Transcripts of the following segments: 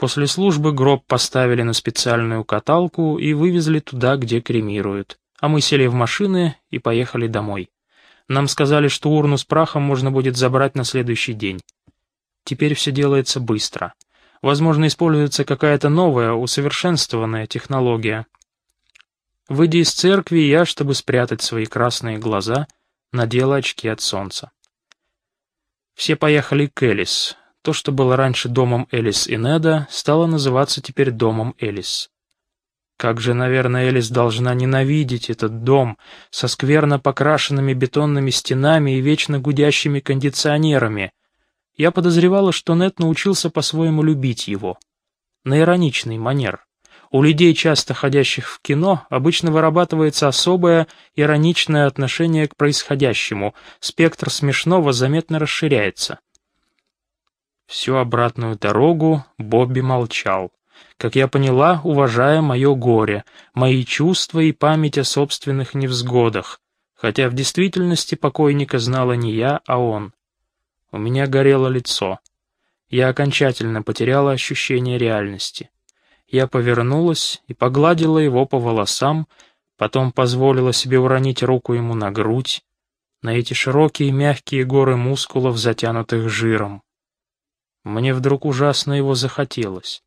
После службы гроб поставили на специальную каталку и вывезли туда, где кремируют. А мы сели в машины и поехали домой. Нам сказали, что урну с прахом можно будет забрать на следующий день. Теперь все делается быстро. Возможно, используется какая-то новая, усовершенствованная технология. Выйдя из церкви, я, чтобы спрятать свои красные глаза, надела очки от солнца. Все поехали к Элис. То, что было раньше домом Элис и Неда, стало называться теперь домом Элис. Как же, наверное, Элис должна ненавидеть этот дом со скверно покрашенными бетонными стенами и вечно гудящими кондиционерами. Я подозревала, что Нед научился по-своему любить его. На ироничный манер. У людей, часто ходящих в кино, обычно вырабатывается особое ироничное отношение к происходящему, спектр смешного заметно расширяется. Всю обратную дорогу Бобби молчал. Как я поняла, уважая мое горе, мои чувства и память о собственных невзгодах, хотя в действительности покойника знала не я, а он. У меня горело лицо. Я окончательно потеряла ощущение реальности. Я повернулась и погладила его по волосам, потом позволила себе уронить руку ему на грудь, на эти широкие мягкие горы мускулов, затянутых жиром. Мне вдруг ужасно его захотелось.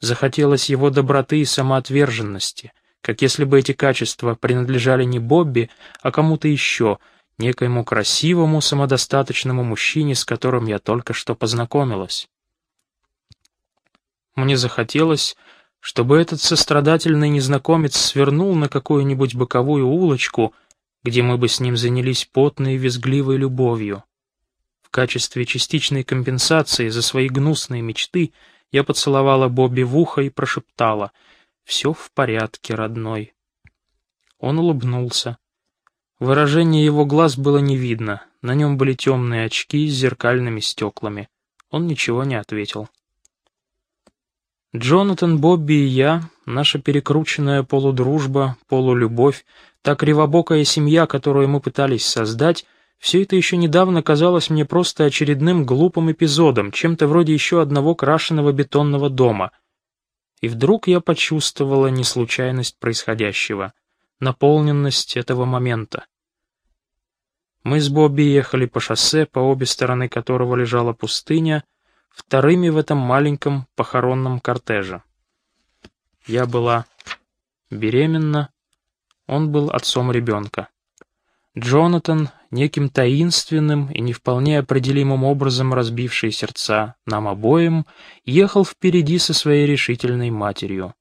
Захотелось его доброты и самоотверженности, как если бы эти качества принадлежали не Бобби, а кому-то еще, некоему красивому, самодостаточному мужчине, с которым я только что познакомилась. Мне захотелось, чтобы этот сострадательный незнакомец свернул на какую-нибудь боковую улочку, где мы бы с ним занялись потной и визгливой любовью. В качестве частичной компенсации за свои гнусные мечты я поцеловала Бобби в ухо и прошептала «Все в порядке, родной». Он улыбнулся. Выражение его глаз было не видно, на нем были темные очки с зеркальными стеклами. Он ничего не ответил. Джонатан, Бобби и я, наша перекрученная полудружба, полулюбовь, та кривобокая семья, которую мы пытались создать, все это еще недавно казалось мне просто очередным глупым эпизодом, чем-то вроде еще одного крашеного бетонного дома. И вдруг я почувствовала неслучайность происходящего, наполненность этого момента. Мы с Бобби ехали по шоссе, по обе стороны которого лежала пустыня, вторыми в этом маленьком похоронном кортеже. Я была беременна, он был отцом ребенка. Джонатан, неким таинственным и не вполне определимым образом разбивший сердца нам обоим, ехал впереди со своей решительной матерью.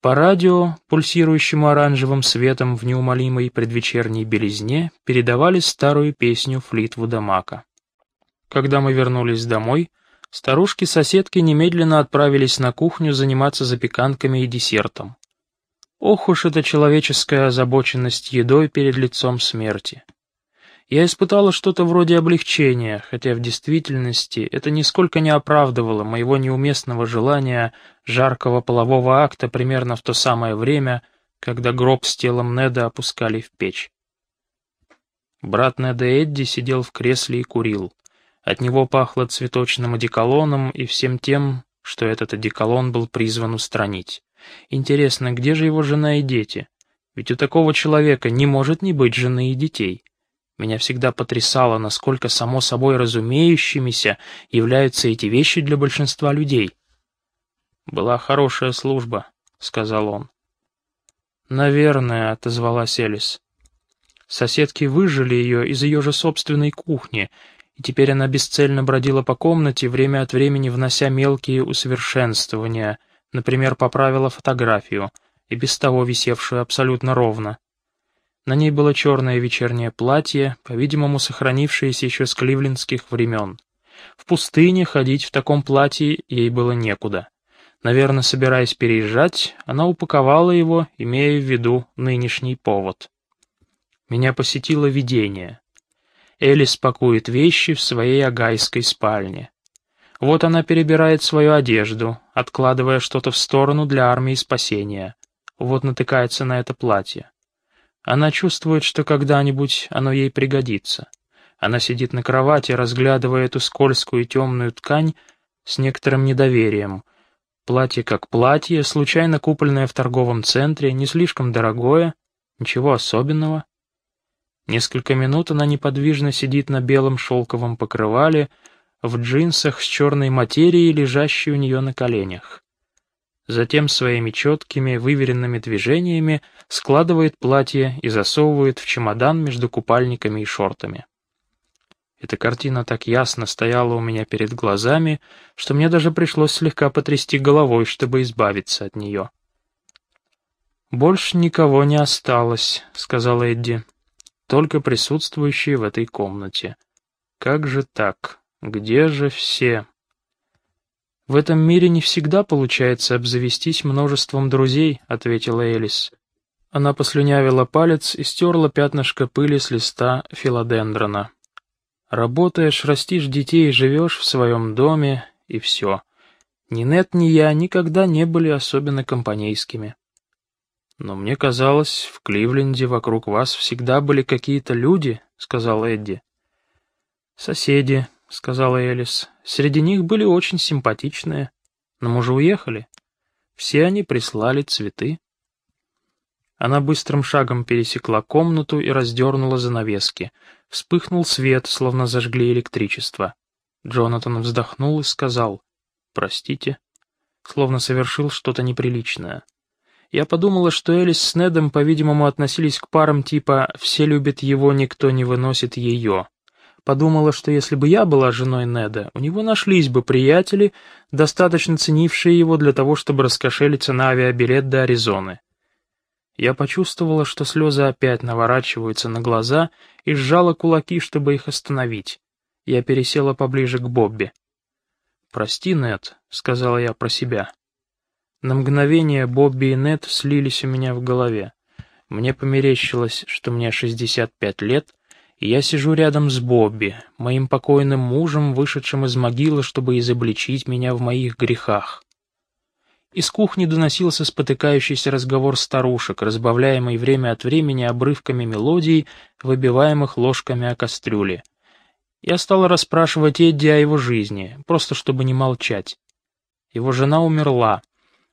По радио, пульсирующему оранжевым светом в неумолимой предвечерней белизне, передавали старую песню Флитвуда Мака. Когда мы вернулись домой, старушки-соседки немедленно отправились на кухню заниматься запеканками и десертом. Ох уж эта человеческая озабоченность едой перед лицом смерти. Я испытала что-то вроде облегчения, хотя в действительности это нисколько не оправдывало моего неуместного желания жаркого полового акта примерно в то самое время, когда гроб с телом Неда опускали в печь. Брат Неда Эдди сидел в кресле и курил. От него пахло цветочным одеколоном и всем тем, что этот одеколон был призван устранить. Интересно, где же его жена и дети? Ведь у такого человека не может не быть жены и детей. Меня всегда потрясало, насколько само собой разумеющимися являются эти вещи для большинства людей. «Была хорошая служба», — сказал он. «Наверное», — отозвалась Элис. Соседки выжили ее из ее же собственной кухни, и теперь она бесцельно бродила по комнате, время от времени внося мелкие усовершенствования, например, поправила фотографию, и без того висевшую абсолютно ровно. На ней было черное вечернее платье, по-видимому, сохранившееся еще с кливлендских времен. В пустыне ходить в таком платье ей было некуда. Наверное, собираясь переезжать, она упаковала его, имея в виду нынешний повод. Меня посетило видение. Элис пакует вещи в своей агайской спальне. Вот она перебирает свою одежду, откладывая что-то в сторону для армии спасения. Вот натыкается на это платье. Она чувствует, что когда-нибудь оно ей пригодится. Она сидит на кровати, разглядывая эту скользкую темную ткань, с некоторым недоверием. Платье как платье, случайно купленное в торговом центре, не слишком дорогое, ничего особенного. Несколько минут она неподвижно сидит на белом шелковом покрывале, в джинсах с черной материей, лежащей у нее на коленях. Затем своими четкими, выверенными движениями складывает платье и засовывает в чемодан между купальниками и шортами. Эта картина так ясно стояла у меня перед глазами, что мне даже пришлось слегка потрясти головой, чтобы избавиться от нее. «Больше никого не осталось», — сказала Эдди, — «только присутствующие в этой комнате. Как же так? Где же все?» «В этом мире не всегда получается обзавестись множеством друзей», — ответила Элис. Она послюнявила палец и стерла пятнышко пыли с листа филодендрона. «Работаешь, растишь детей, живешь в своем доме, и все. Ни Нет, ни я никогда не были особенно компанейскими». «Но мне казалось, в Кливленде вокруг вас всегда были какие-то люди», — сказал Эдди. «Соседи», — сказала Элис. «Среди них были очень симпатичные. Но мы же уехали. Все они прислали цветы». Она быстрым шагом пересекла комнату и раздернула занавески. Вспыхнул свет, словно зажгли электричество. Джонатан вздохнул и сказал «Простите», словно совершил что-то неприличное. Я подумала, что Элис с Недом, по-видимому, относились к парам типа «все любят его, никто не выносит ее». Подумала, что если бы я была женой Неда, у него нашлись бы приятели, достаточно ценившие его для того, чтобы раскошелиться на авиабилет до Аризоны. Я почувствовала, что слезы опять наворачиваются на глаза и сжала кулаки, чтобы их остановить. Я пересела поближе к Бобби. «Прости, Нед», — сказала я про себя. На мгновение Бобби и Нед слились у меня в голове. Мне померещилось, что мне 65 лет — я сижу рядом с Бобби, моим покойным мужем, вышедшим из могилы, чтобы изобличить меня в моих грехах. Из кухни доносился спотыкающийся разговор старушек, разбавляемый время от времени обрывками мелодий, выбиваемых ложками о кастрюле. Я стал расспрашивать Эдди о его жизни, просто чтобы не молчать. Его жена умерла.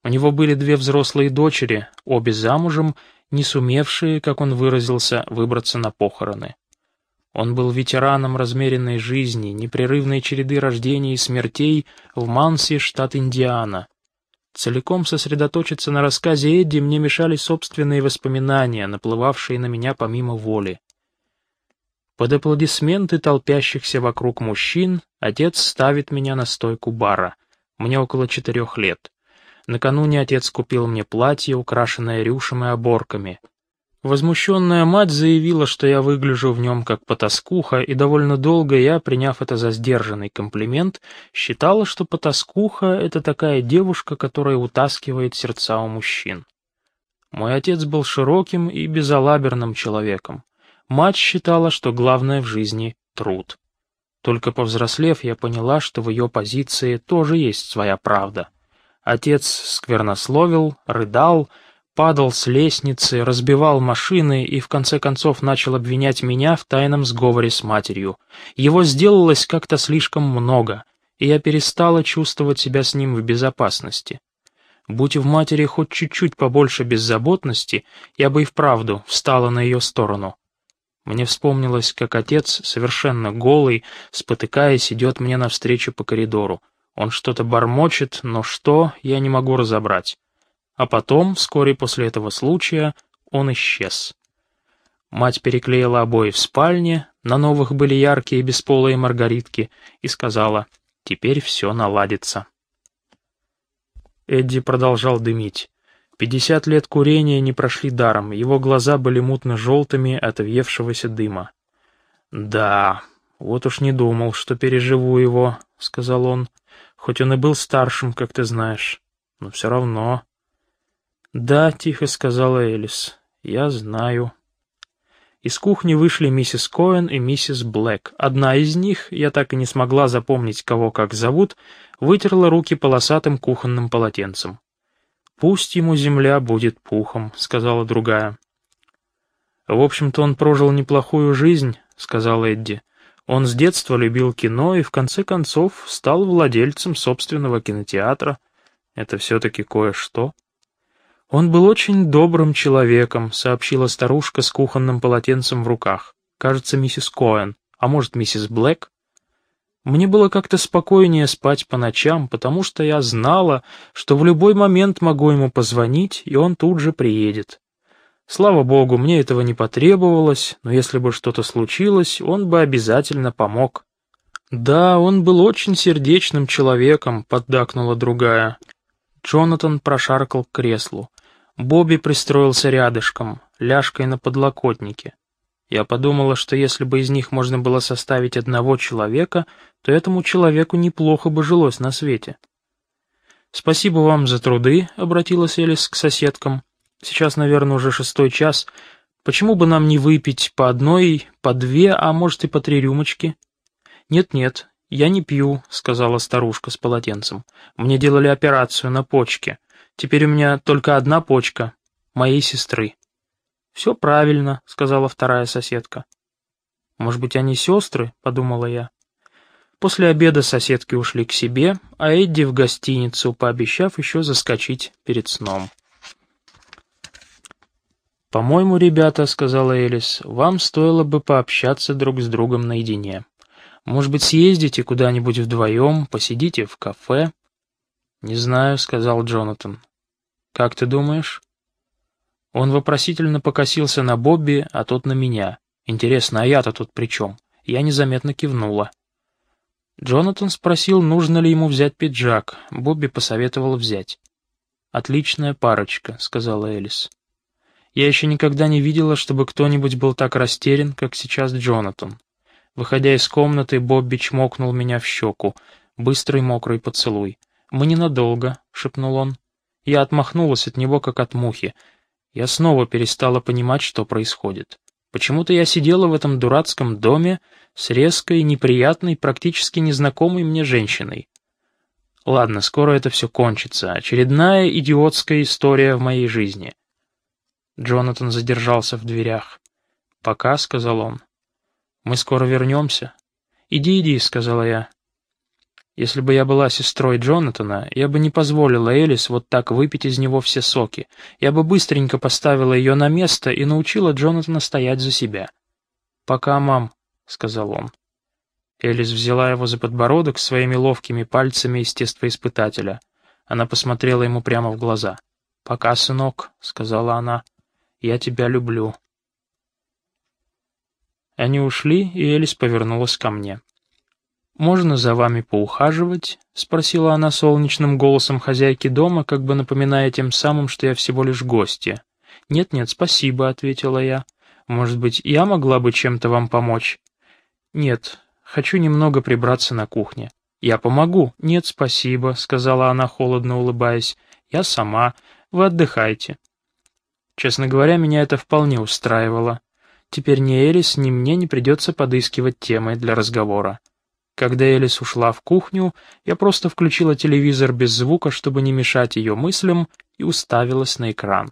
У него были две взрослые дочери, обе замужем, не сумевшие, как он выразился, выбраться на похороны. Он был ветераном размеренной жизни, непрерывной череды рождений и смертей в Манси, штат Индиана. Целиком сосредоточиться на рассказе Эдди мне мешали собственные воспоминания, наплывавшие на меня помимо воли. Под аплодисменты толпящихся вокруг мужчин отец ставит меня на стойку бара. Мне около четырех лет. Накануне отец купил мне платье, украшенное рюшем и оборками — Возмущенная мать заявила, что я выгляжу в нем как потаскуха, и довольно долго я, приняв это за сдержанный комплимент, считала, что потаскуха — это такая девушка, которая утаскивает сердца у мужчин. Мой отец был широким и безалаберным человеком. Мать считала, что главное в жизни — труд. Только повзрослев, я поняла, что в ее позиции тоже есть своя правда. Отец сквернословил, рыдал — падал с лестницы, разбивал машины и в конце концов начал обвинять меня в тайном сговоре с матерью. Его сделалось как-то слишком много, и я перестала чувствовать себя с ним в безопасности. Будь в матери хоть чуть-чуть побольше беззаботности, я бы и вправду встала на ее сторону. Мне вспомнилось, как отец, совершенно голый, спотыкаясь, идет мне навстречу по коридору. Он что-то бормочет, но что, я не могу разобрать. А потом, вскоре после этого случая, он исчез. Мать переклеила обои в спальне, на новых были яркие бесполые маргаритки, и сказала, «Теперь все наладится». Эдди продолжал дымить. Пятьдесят лет курения не прошли даром, его глаза были мутно-желтыми от въевшегося дыма. «Да, вот уж не думал, что переживу его», — сказал он, — «хоть он и был старшим, как ты знаешь, но все равно...» «Да», — тихо сказала Элис, — «я знаю». Из кухни вышли миссис Коэн и миссис Блэк. Одна из них, я так и не смогла запомнить, кого как зовут, вытерла руки полосатым кухонным полотенцем. «Пусть ему земля будет пухом», — сказала другая. «В общем-то, он прожил неплохую жизнь», — сказал Эдди. Он с детства любил кино и в конце концов стал владельцем собственного кинотеатра. Это все-таки кое-что. Он был очень добрым человеком, сообщила старушка с кухонным полотенцем в руках. Кажется, миссис Коэн, а может, миссис Блэк? Мне было как-то спокойнее спать по ночам, потому что я знала, что в любой момент могу ему позвонить, и он тут же приедет. Слава богу, мне этого не потребовалось, но если бы что-то случилось, он бы обязательно помог. «Да, он был очень сердечным человеком», — поддакнула другая. Джонатан прошаркал к креслу. Бобби пристроился рядышком, ляжкой на подлокотнике. Я подумала, что если бы из них можно было составить одного человека, то этому человеку неплохо бы жилось на свете. «Спасибо вам за труды», — обратилась Элис к соседкам. Сейчас, наверное, уже шестой час. Почему бы нам не выпить по одной, по две, а может и по три рюмочки? Нет-нет, я не пью, сказала старушка с полотенцем. Мне делали операцию на почке. Теперь у меня только одна почка, моей сестры. Все правильно, сказала вторая соседка. Может быть, они сестры, подумала я. После обеда соседки ушли к себе, а Эдди в гостиницу, пообещав еще заскочить перед сном. «По-моему, ребята», — сказала Элис, — «вам стоило бы пообщаться друг с другом наедине. Может быть, съездите куда-нибудь вдвоем, посидите в кафе?» «Не знаю», — сказал Джонатан. «Как ты думаешь?» Он вопросительно покосился на Бобби, а тот на меня. «Интересно, а я-то тут при чем?» Я незаметно кивнула. Джонатан спросил, нужно ли ему взять пиджак. Бобби посоветовал взять. «Отличная парочка», — сказала Элис. Я еще никогда не видела, чтобы кто-нибудь был так растерян, как сейчас Джонатан. Выходя из комнаты, Бобби чмокнул меня в щеку. Быстрый мокрый поцелуй. «Мы ненадолго», — шепнул он. Я отмахнулась от него, как от мухи. Я снова перестала понимать, что происходит. Почему-то я сидела в этом дурацком доме с резкой, неприятной, практически незнакомой мне женщиной. Ладно, скоро это все кончится. Очередная идиотская история в моей жизни. Джонатан задержался в дверях. «Пока», — сказал он. «Мы скоро вернемся». «Иди, иди», — сказала я. Если бы я была сестрой Джонатана, я бы не позволила Элис вот так выпить из него все соки. Я бы быстренько поставила ее на место и научила Джонатана стоять за себя. «Пока, мам», — сказал он. Элис взяла его за подбородок своими ловкими пальцами естествоиспытателя. Она посмотрела ему прямо в глаза. «Пока, сынок», — сказала она. Я тебя люблю». Они ушли, и Элис повернулась ко мне. «Можно за вами поухаживать?» — спросила она солнечным голосом хозяйки дома, как бы напоминая тем самым, что я всего лишь гостья. «Нет-нет, спасибо», — ответила я. «Может быть, я могла бы чем-то вам помочь?» «Нет, хочу немного прибраться на кухне». «Я помогу». «Нет, спасибо», — сказала она, холодно улыбаясь. «Я сама. Вы отдыхайте». Честно говоря, меня это вполне устраивало. Теперь ни Элис, ни мне не придется подыскивать темы для разговора. Когда Элис ушла в кухню, я просто включила телевизор без звука, чтобы не мешать ее мыслям, и уставилась на экран.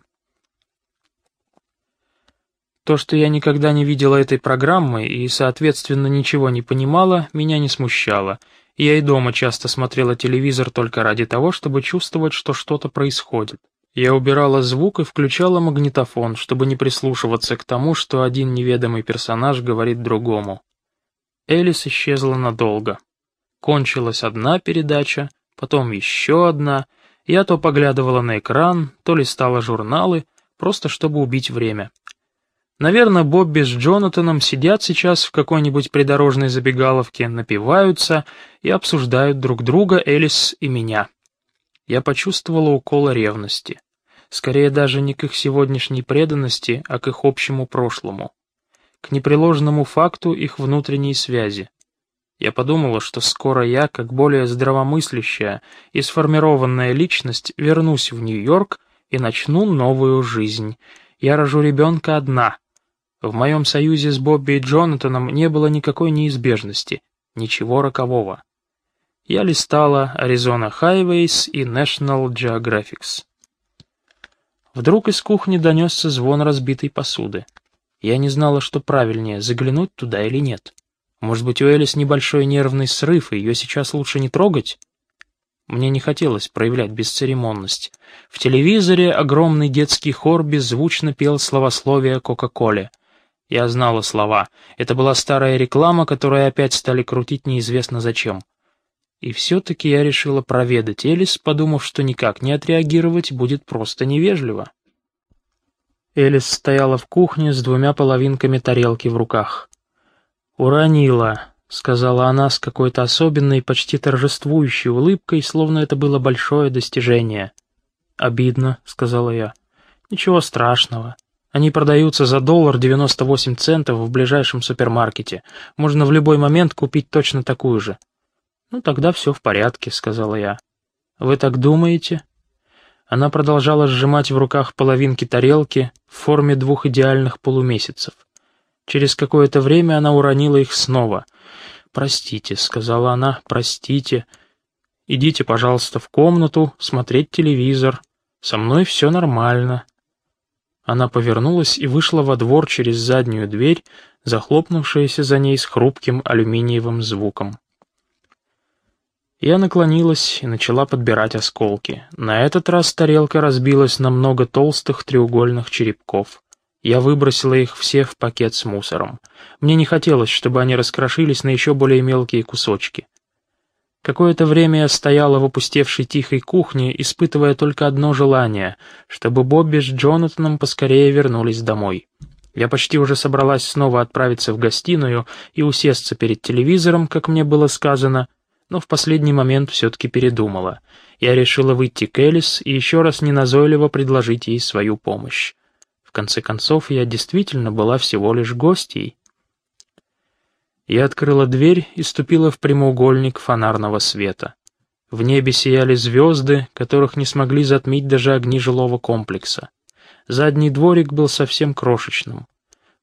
То, что я никогда не видела этой программы и, соответственно, ничего не понимала, меня не смущало. Я и дома часто смотрела телевизор только ради того, чтобы чувствовать, что что-то происходит. Я убирала звук и включала магнитофон, чтобы не прислушиваться к тому, что один неведомый персонаж говорит другому. Элис исчезла надолго. Кончилась одна передача, потом еще одна. Я то поглядывала на экран, то листала журналы, просто чтобы убить время. Наверное, Бобби с Джонатаном сидят сейчас в какой-нибудь придорожной забегаловке, напиваются и обсуждают друг друга Элис и меня я почувствовала укол ревности. Скорее даже не к их сегодняшней преданности, а к их общему прошлому. К непреложному факту их внутренней связи. Я подумала, что скоро я, как более здравомыслящая и сформированная личность, вернусь в Нью-Йорк и начну новую жизнь. Я рожу ребенка одна. В моем союзе с Бобби и Джонатаном не было никакой неизбежности, ничего рокового я листала Arizona Highways и National Geographic. Вдруг из кухни донесся звон разбитой посуды. Я не знала, что правильнее, заглянуть туда или нет. Может быть, у Элис небольшой нервный срыв, и ее сейчас лучше не трогать? Мне не хотелось проявлять бесцеремонность. В телевизоре огромный детский хор беззвучно пел словословие Кока-Коле. Я знала слова. Это была старая реклама, которую опять стали крутить неизвестно зачем. И все-таки я решила проведать Элис, подумав, что никак не отреагировать будет просто невежливо. Элис стояла в кухне с двумя половинками тарелки в руках. «Уронила», — сказала она с какой-то особенной, почти торжествующей улыбкой, словно это было большое достижение. «Обидно», — сказала я. «Ничего страшного. Они продаются за доллар девяносто восемь центов в ближайшем супермаркете. Можно в любой момент купить точно такую же». «Ну, тогда все в порядке», — сказала я. «Вы так думаете?» Она продолжала сжимать в руках половинки тарелки в форме двух идеальных полумесяцев. Через какое-то время она уронила их снова. «Простите», — сказала она, — «простите. Идите, пожалуйста, в комнату, смотреть телевизор. Со мной все нормально». Она повернулась и вышла во двор через заднюю дверь, захлопнувшаяся за ней с хрупким алюминиевым звуком. Я наклонилась и начала подбирать осколки. На этот раз тарелка разбилась на много толстых треугольных черепков. Я выбросила их все в пакет с мусором. Мне не хотелось, чтобы они раскрошились на еще более мелкие кусочки. Какое-то время я стояла в опустевшей тихой кухне, испытывая только одно желание, чтобы Бобби с Джонатаном поскорее вернулись домой. Я почти уже собралась снова отправиться в гостиную и усесться перед телевизором, как мне было сказано — но в последний момент все-таки передумала. Я решила выйти к Элис и еще раз неназойливо предложить ей свою помощь. В конце концов, я действительно была всего лишь гостьей. Я открыла дверь и ступила в прямоугольник фонарного света. В небе сияли звезды, которых не смогли затмить даже огни жилого комплекса. Задний дворик был совсем крошечным.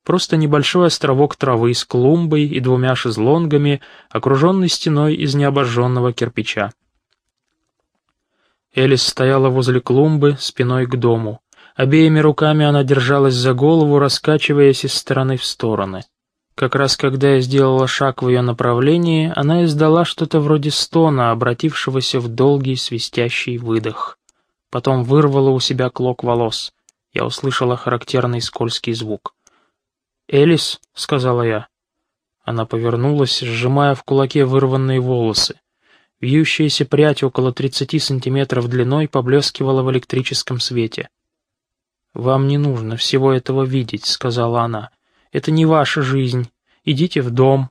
Просто небольшой островок травы с клумбой и двумя шезлонгами, окруженный стеной из необожженного кирпича. Элис стояла возле клумбы, спиной к дому. Обеими руками она держалась за голову, раскачиваясь из стороны в стороны. Как раз когда я сделала шаг в ее направлении, она издала что-то вроде стона, обратившегося в долгий свистящий выдох. Потом вырвала у себя клок волос. Я услышала характерный скользкий звук. «Элис», — сказала я. Она повернулась, сжимая в кулаке вырванные волосы. Вьющаяся прядь около тридцати сантиметров длиной поблескивала в электрическом свете. «Вам не нужно всего этого видеть», — сказала она. «Это не ваша жизнь. Идите в дом».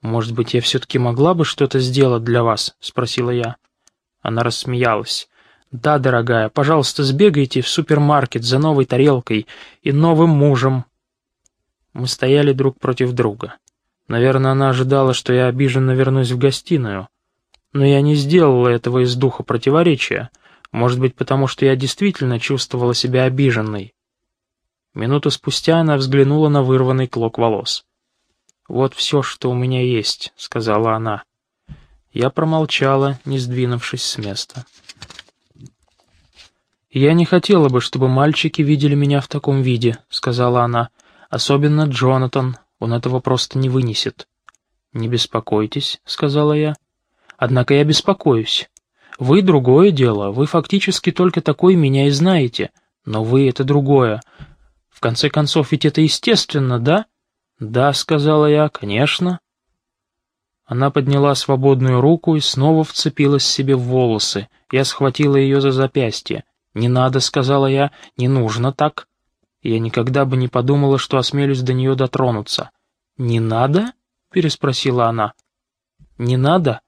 «Может быть, я все-таки могла бы что-то сделать для вас?» — спросила я. Она рассмеялась. «Да, дорогая, пожалуйста, сбегайте в супермаркет за новой тарелкой и новым мужем, мы стояли друг против друга. Наверное, она ожидала, что я обиженно вернусь в гостиную. Но я не сделала этого из духа противоречия. Может быть, потому что я действительно чувствовала себя обиженной. Минуту спустя она взглянула на вырванный клок волос. «Вот все, что у меня есть», — сказала она. Я промолчала, не сдвинувшись с места. «Я не хотела бы, чтобы мальчики видели меня в таком виде», — сказала она. Особенно Джонатан, он этого просто не вынесет. «Не беспокойтесь», — сказала я. «Однако я беспокоюсь. Вы другое дело, вы фактически только такой меня и знаете, но вы — это другое. В конце концов, ведь это естественно, да?» «Да», — сказала я, — «конечно». Она подняла свободную руку и снова вцепилась себе в волосы. Я схватила ее за запястье. «Не надо», — сказала я, — «не нужно так». Я никогда бы не подумала, что осмелюсь до нее дотронуться. «Не надо?» — переспросила она. «Не надо?»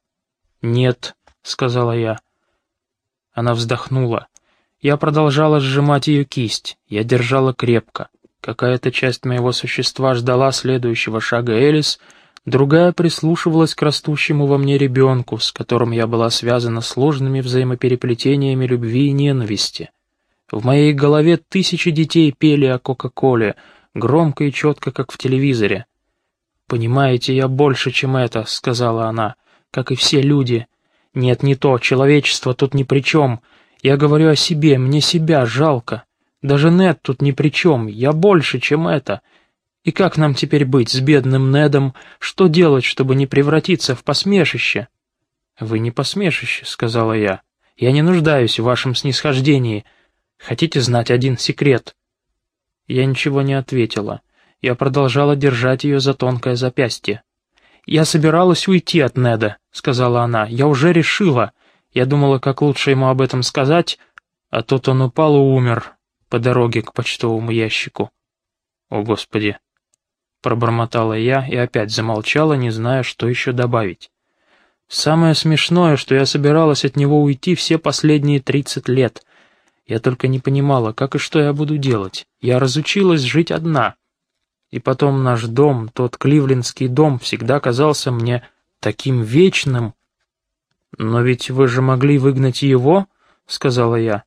«Нет», — сказала я. Она вздохнула. Я продолжала сжимать ее кисть. Я держала крепко. Какая-то часть моего существа ждала следующего шага Элис, другая прислушивалась к растущему во мне ребенку, с которым я была связана сложными взаимопереплетениями любви и ненависти. В моей голове тысячи детей пели о Кока-Коле, громко и четко, как в телевизоре. «Понимаете, я больше, чем это», — сказала она, — «как и все люди. Нет, не то, человечество тут ни при чем. Я говорю о себе, мне себя жалко. Даже Нет тут ни при чем, я больше, чем это. И как нам теперь быть с бедным Недом? Что делать, чтобы не превратиться в посмешище?» «Вы не посмешище», — сказала я. «Я не нуждаюсь в вашем снисхождении. Хотите знать один секрет?» Я ничего не ответила. Я продолжала держать ее за тонкое запястье. «Я собиралась уйти от Неда», — сказала она. «Я уже решила. Я думала, как лучше ему об этом сказать, а тут он упал и умер по дороге к почтовому ящику». «О, Господи!» Пробормотала я и опять замолчала, не зная, что еще добавить. Самое смешное, что я собиралась от него уйти все последние тридцать лет. Я только не понимала, как и что я буду делать. Я разучилась жить одна. И потом наш дом, тот кливлендский дом, всегда казался мне таким вечным. «Но ведь вы же могли выгнать его?» — сказала я.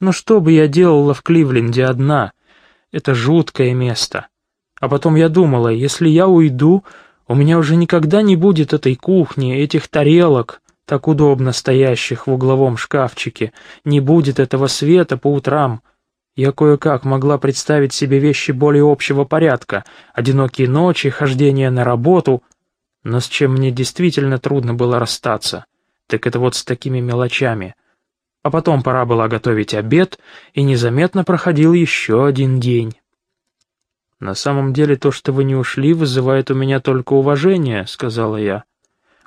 «Но что бы я делала в Кливленде одна? Это жуткое место. А потом я думала, если я уйду, у меня уже никогда не будет этой кухни, этих тарелок, так удобно стоящих в угловом шкафчике, не будет этого света по утрам». Я кое-как могла представить себе вещи более общего порядка, одинокие ночи, хождение на работу, но с чем мне действительно трудно было расстаться, так это вот с такими мелочами. А потом пора было готовить обед, и незаметно проходил еще один день. «На самом деле то, что вы не ушли, вызывает у меня только уважение», — сказала я.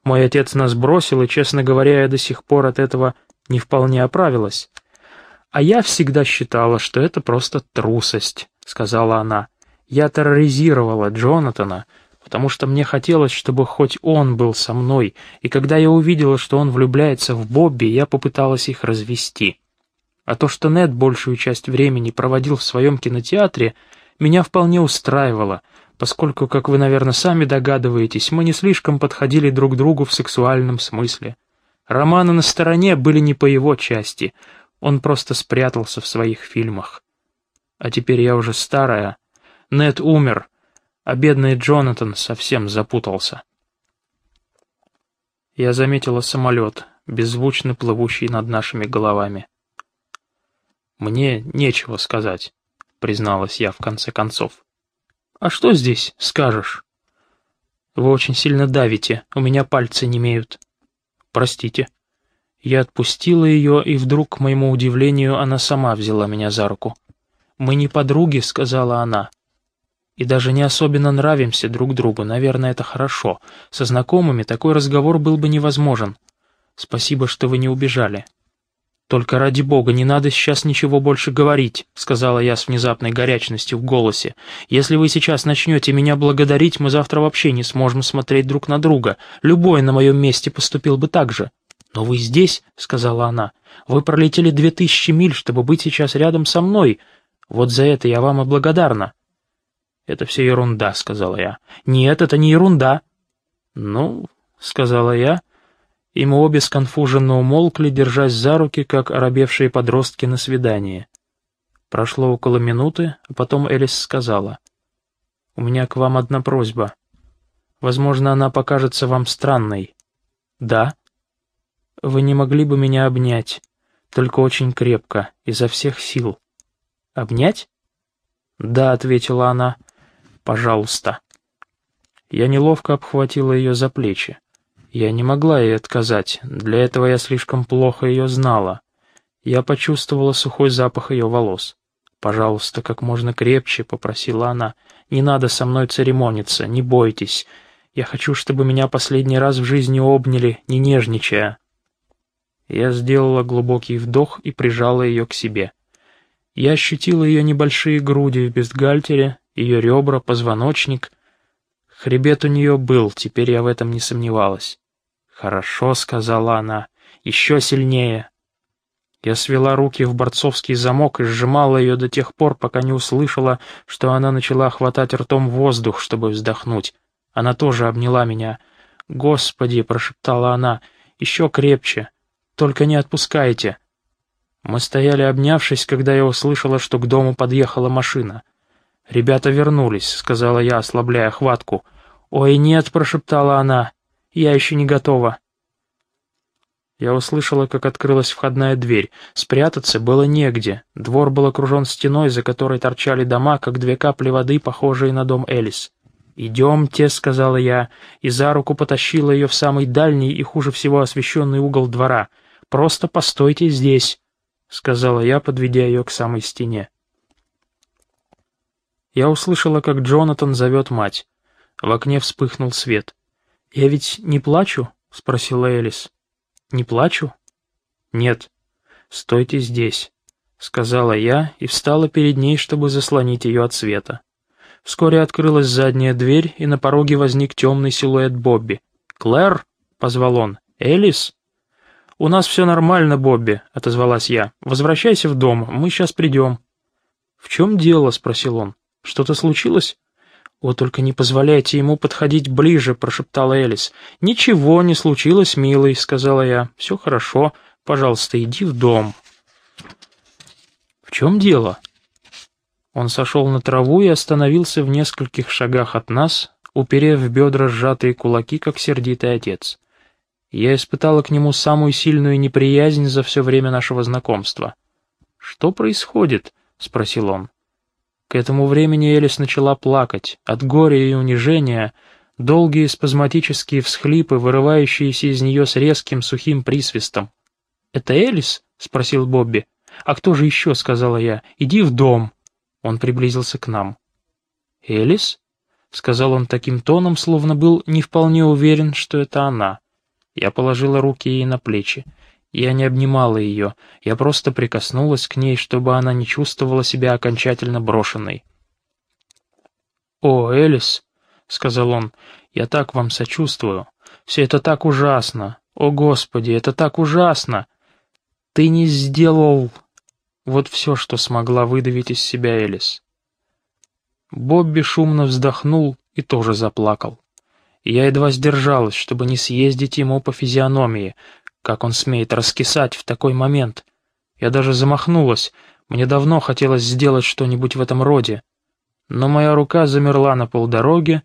«Мой отец нас бросил, и, честно говоря, я до сих пор от этого не вполне оправилась». «А я всегда считала, что это просто трусость», — сказала она. «Я терроризировала Джонатана, потому что мне хотелось, чтобы хоть он был со мной, и когда я увидела, что он влюбляется в Бобби, я попыталась их развести. А то, что Нед большую часть времени проводил в своем кинотеатре, меня вполне устраивало, поскольку, как вы, наверное, сами догадываетесь, мы не слишком подходили друг другу в сексуальном смысле. Романы на стороне были не по его части — он просто спрятался в своих фильмах. А теперь я уже старая. Нед умер, а бедный Джонатан совсем запутался. Я заметила самолет, беззвучно плывущий над нашими головами. «Мне нечего сказать», — призналась я в конце концов. «А что здесь скажешь?» «Вы очень сильно давите, у меня пальцы не имеют. «Простите». Я отпустила ее, и вдруг, к моему удивлению, она сама взяла меня за руку. «Мы не подруги», — сказала она. «И даже не особенно нравимся друг другу, наверное, это хорошо. Со знакомыми такой разговор был бы невозможен. Спасибо, что вы не убежали». «Только ради бога, не надо сейчас ничего больше говорить», — сказала я с внезапной горячностью в голосе. «Если вы сейчас начнете меня благодарить, мы завтра вообще не сможем смотреть друг на друга. Любой на моем месте поступил бы так же». «Но вы здесь», — сказала она. «Вы пролетели две тысячи миль, чтобы быть сейчас рядом со мной. Вот за это я вам и благодарна». «Это все ерунда», — сказала я. «Нет, это не ерунда». «Ну», — сказала я, и мы обе сконфуженно умолкли, держась за руки, как оробевшие подростки на свидании. Прошло около минуты, а потом Элис сказала. «У меня к вам одна просьба. Возможно, она покажется вам странной». «Да», вы не могли бы меня обнять, только очень крепко, изо всех сил. Обнять? Да, ответила она. Пожалуйста. Я неловко обхватила ее за плечи. Я не могла ей отказать, для этого я слишком плохо ее знала. Я почувствовала сухой запах ее волос. «Пожалуйста, как можно крепче», — попросила она. «Не надо со мной церемониться, не бойтесь. Я хочу, чтобы меня последний раз в жизни обняли, не нежничая». Я сделала глубокий вдох и прижала ее к себе. Я ощутила ее небольшие груди в бюстгальтере, ее ребра, позвоночник. Хребет у нее был, теперь я в этом не сомневалась. «Хорошо», — сказала она, — «еще сильнее». Я свела руки в борцовский замок и сжимала ее до тех пор, пока не услышала, что она начала хватать ртом воздух, чтобы вздохнуть. Она тоже обняла меня. «Господи!» — прошептала она. «Еще крепче!» Только не отпускайте». Мы стояли обнявшись, когда я услышала, что к дому подъехала машина. «Ребята вернулись», — сказала я, ослабляя хватку. «Ой, нет», — прошептала она, — «я еще не готова». Я услышала, как открылась входная дверь. Спрятаться было негде. Двор был окружен стеной, за которой торчали дома, как две капли воды, похожие на дом Элис. «Идемте», — сказала я, и за руку потащила ее в самый дальний и хуже всего освещенный угол двора. «Просто постойте здесь», — сказала я, подведя ее к самой стене. Я услышала, как Джонатан зовет мать. В окне вспыхнул свет. «Я ведь не плачу?» — спросила Элис. «Не плачу?» «Нет. Стойте здесь», — сказала я и встала перед ней, чтобы заслонить ее от света. Вскоре открылась задняя дверь, и на пороге возник темный силуэт Бобби. «Клэр?» — позвал он. «Элис?» «У нас все нормально, Бобби», — отозвалась я. «Возвращайся в дом, мы сейчас придем». «В чем дело?» — спросил он. «Что-то случилось?» «О, только не позволяйте ему подходить ближе», — прошептала Элис. «Ничего не случилось, милый», — сказала я. «Все хорошо. Пожалуйста, иди в дом». «В чем дело?» Он сошел на траву и остановился в нескольких шагах от нас, уперев в бедра сжатые кулаки, как сердитый отец. Я испытала к нему самую сильную неприязнь за все время нашего знакомства. «Что происходит?» — спросил он. К этому времени Элис начала плакать. От горя и унижения долгие спазматические всхлипы, вырывающиеся из нее с резким сухим присвистом. «Это Элис?» — спросил Бобби. «А кто же еще?» — сказала я. «Иди в дом». Он приблизился к нам. «Элис?» — сказал он таким тоном, словно был не вполне уверен, что это она. Я положила руки ей на плечи. Я не обнимала ее, я просто прикоснулась к ней, чтобы она не чувствовала себя окончательно брошенной. «О, Элис», — сказал он, — «я так вам сочувствую. Все это так ужасно. О, Господи, это так ужасно. Ты не сделал...» Вот все, что смогла выдавить из себя Элис. Бобби шумно вздохнул и тоже заплакал. Я едва сдержалась, чтобы не съездить ему по физиономии, как он смеет раскисать в такой момент? Я даже замахнулась. Мне давно хотелось сделать что-нибудь в этом роде. Но моя рука замерла на полдороге,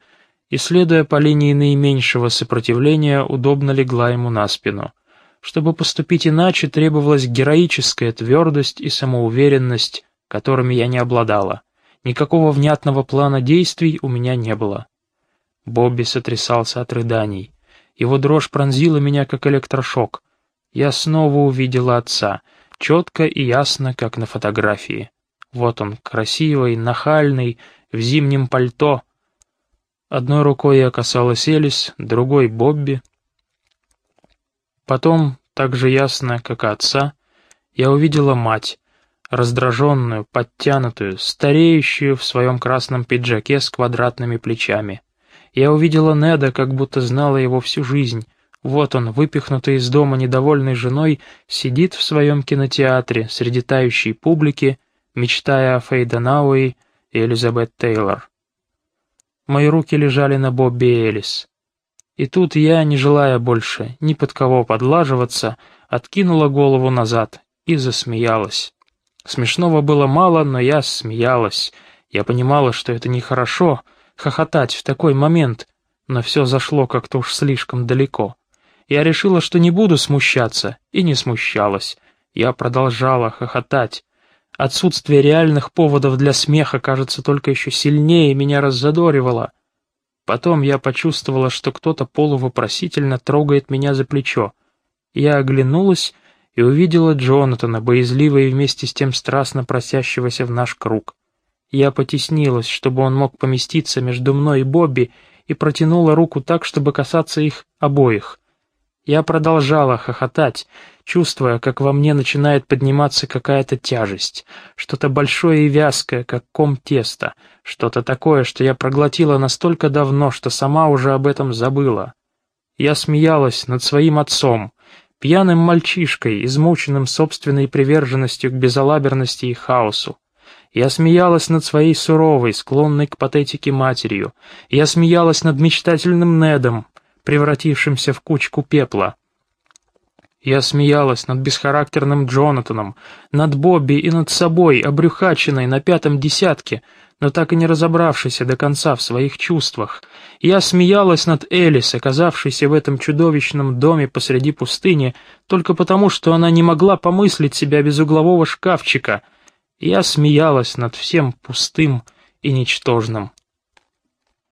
и, следуя по линии наименьшего сопротивления, удобно легла ему на спину. Чтобы поступить иначе, требовалась героическая твердость и самоуверенность, которыми я не обладала. Никакого внятного плана действий у меня не было. Бобби сотрясался от рыданий. Его дрожь пронзила меня, как электрошок я снова увидела отца, четко и ясно, как на фотографии. Вот он, красивый, нахальный, в зимнем пальто. Одной рукой я касалась Элис, другой — Бобби. Потом, так же ясно, как и отца, я увидела мать, раздраженную, подтянутую, стареющую в своем красном пиджаке с квадратными плечами. Я увидела Неда, как будто знала его всю жизнь, вот он, выпихнутый из дома недовольной женой, сидит в своем кинотеатре среди тающей публики, мечтая о Фейда Науи и Элизабет Тейлор. Мои руки лежали на Бобби Элис. И тут я, не желая больше ни под кого подлаживаться, откинула голову назад и засмеялась. Смешного было мало, но я смеялась. Я понимала, что это нехорошо, хохотать в такой момент, но все зашло как-то уж слишком далеко. Я решила, что не буду смущаться, и не смущалась. Я продолжала хохотать. Отсутствие реальных поводов для смеха, кажется, только еще сильнее меня раззадоривало. Потом я почувствовала, что кто-то полувопросительно трогает меня за плечо. Я оглянулась и увидела Джонатана, боязливо и вместе с тем страстно просящегося в наш круг. Я потеснилась, чтобы он мог поместиться между мной и Бобби, и протянула руку так, чтобы касаться их обоих. Я продолжала хохотать, чувствуя, как во мне начинает подниматься какая-то тяжесть, что-то большое и вязкое, как ком теста, что-то такое, что я проглотила настолько давно, что сама уже об этом забыла. Я смеялась над своим отцом, пьяным мальчишкой, измученным собственной приверженностью к безалаберности и хаосу. Я смеялась над своей суровой, склонной к патетике матерью. Я смеялась над мечтательным Недом, превратившимся в кучку пепла. Я смеялась над бесхарактерным Джонатаном, над Бобби и над собой, обрюхаченной на пятом десятке, но так и не разобравшейся до конца в своих чувствах. Я смеялась над Элис, оказавшейся в этом чудовищном доме посреди пустыни, только потому, что она не могла помыслить себя без углового шкафчика. Я смеялась над всем пустым и ничтожным.